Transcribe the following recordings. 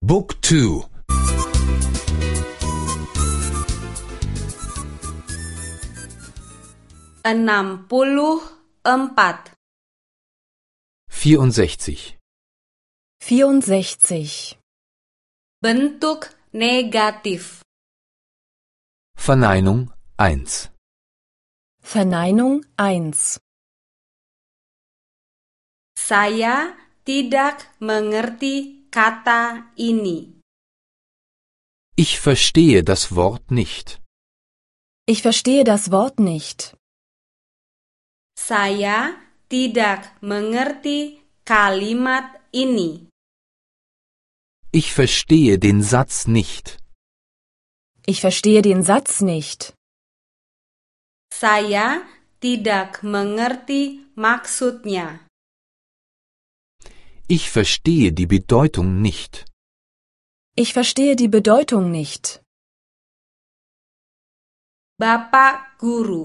Book 2 enam puluh empat. 64 64. bentuk negatif. Verneinung 1 Verneinung 1. saya tidak mengerti kata ini Ich verstehe das Wort nicht. Ich verstehe das Wort nicht. saya tidak mengerti kalimat ini Ich verstehe den Satz nicht. Ich verstehe den Satz nicht. saya tidak mengerti maksudnya Ich verstehe die Bedeutung nicht. Ich verstehe die Bedeutung nicht. bapak guru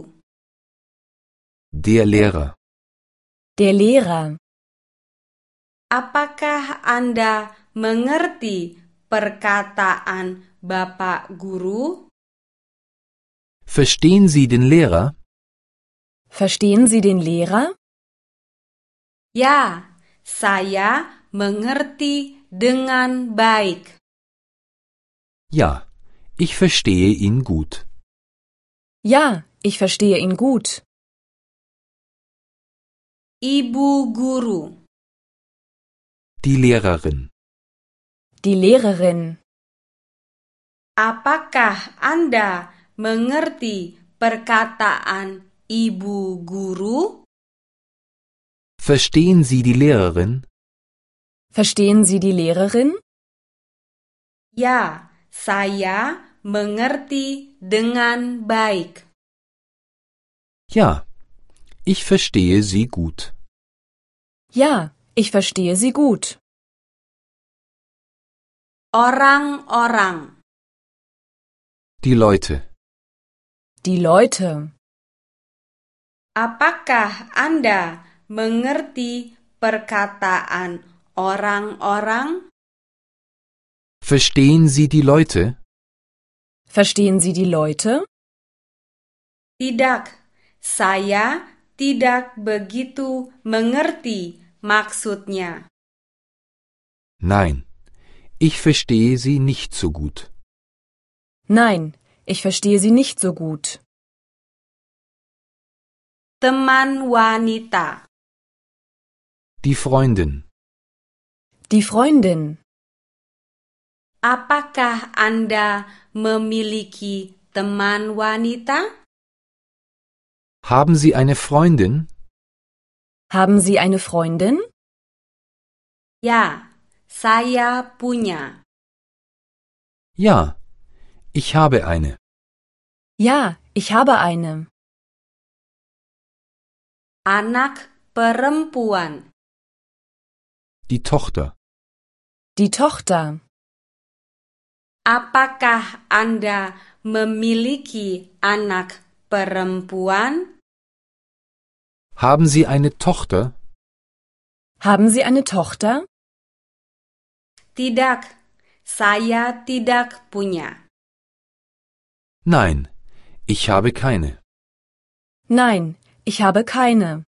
Der Lehrer. Der Lehrer. Apakah Anda mengerti perkataan Bapak Guru? Verstehen Sie den Lehrer? Verstehen Sie den Lehrer? Ya, saya mengerti dengan baik. Ja, ich verstehe ihn gut. Ja, ich verstehe ihn gut. Ibu guru, Die Lehrerin. Die Lehrerin. apakah Anda mengerti perkataan ibu guru? Verstehen Sie die Lehrerin? Verstehen Sie die Lehrerin? Ya, saya mengerti dengan baik. Ja, ich verstehe sie gut. Ja, ich verstehe sie gut. Orang-orang, Die Leute. Die Leute. apakah Anda mengerti perkataan orang-orang? Verstehen Sie die Leute? Verstehen Sie die Leute? Tidak, saya tidak begitu mengerti maksudnya. Nein, ich verstehe sie nicht so gut. Nein, ich verstehe sie nicht so gut. Teman wanita, Die Freundin. Die Freundin. apakah Anda memiliki teman wanita? Haben Sie eine Freundin? Haben Sie eine Freundin? Ya, saya punya. Ja, ich habe eine. Ja, ich habe eine. Anak perempuan, Die Tochter. Die Tochter. apakah Anda memiliki anak perempuan? Haben Sie eine Tochter? Haben Sie eine Tochter? Tidak, saya tidak punya. Nein, ich habe keine. Nein, ich habe keine.